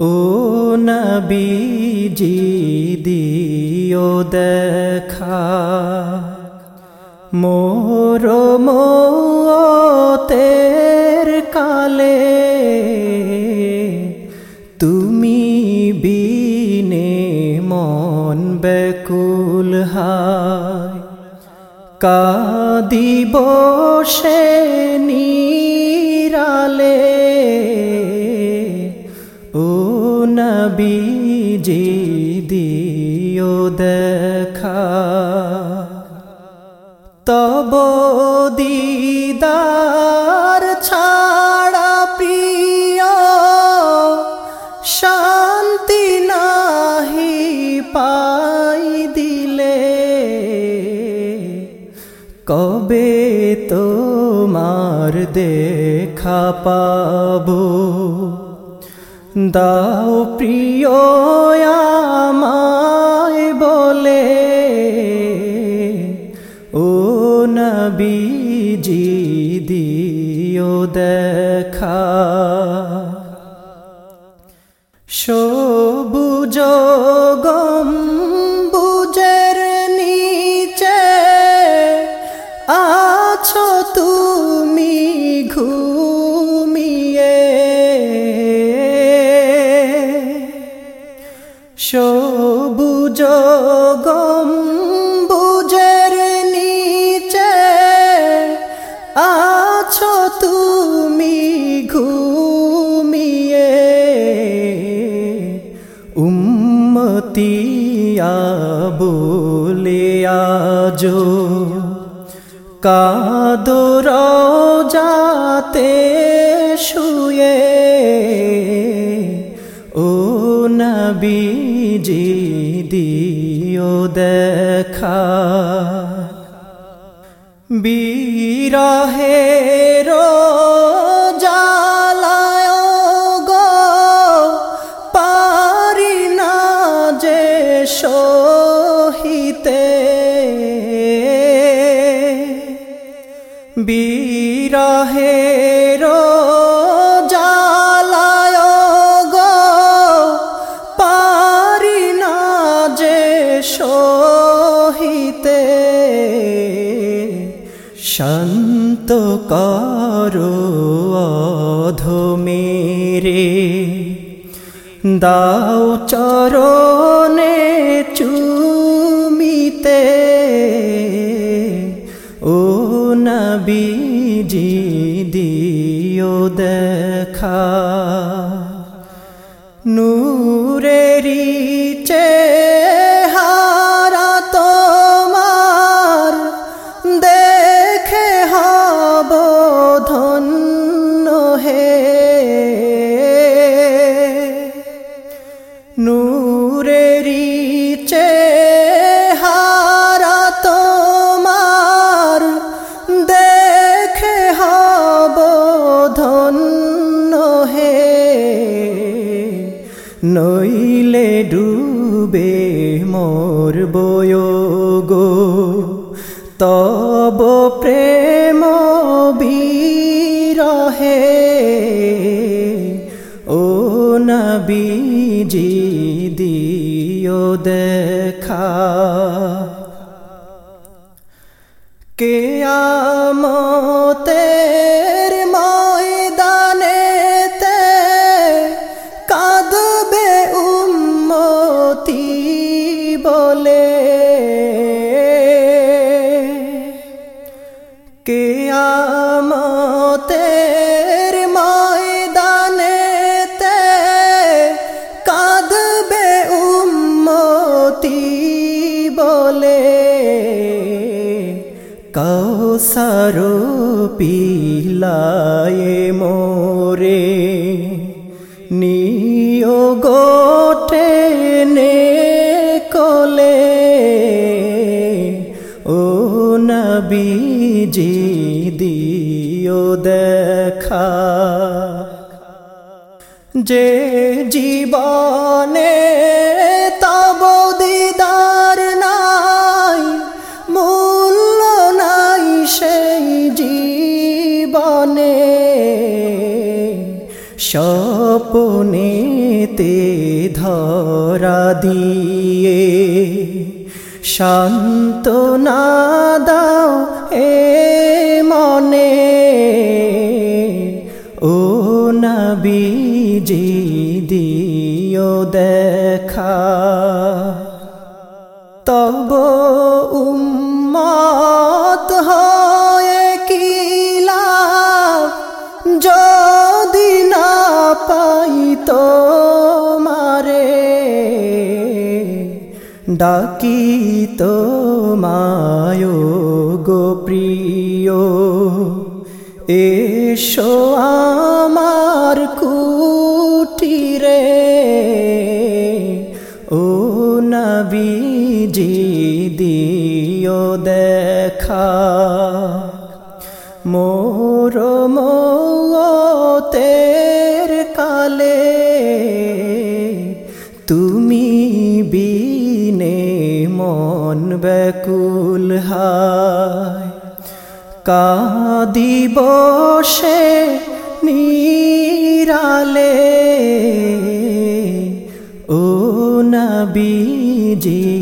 ও নবীজি, দিও দেখা। মোর মোতের কালে তুমি বিনে মন বেকুল হায়। কাদিব সে নিরালে, ও নবীজি দিও দেখা। তব দিদার ছাড়া প্রিয়, শান্তি নাহি পাই দিলে। কবে তোমার দেখা পাবো? দাও প্রিয় বলে। ও নবীজি দিও দেখা। সবুজ গম্বুজের নিচে আছো তুমি ঘুমিয়ে বলে আজো। কাদর যাতে শুয়ে। ও নবীজি দিও দেখা। বিরহের বিরহের জালায় গো। পারি না যে সহিতে। শান্ত করো অধমেরে। দাও চরণে চুমিতে। ও নবীজি দিও দেখা। তব প্রেম বিরহে ও নবীজি দিও দেখা। কেয়ামতের কৌসার পিলায়ে মোরে নিয় গোটে নে কলে ও নবীজি দিও দেখা। যে জীবনে দিয়ে। শান্ত না দাও এ মনে। ও নবীজি, দিও দেখা। তব উম্মত হয়ে কিলা যদি না পাই তো ডাকি তো মায়ো গো প্রিয়। এসো আমার কুটিরে ও নবীজি দিও দেখা। মোর তের মন ব্যাকুল হায়। কাদি বসে নিরালে। ও নবীজি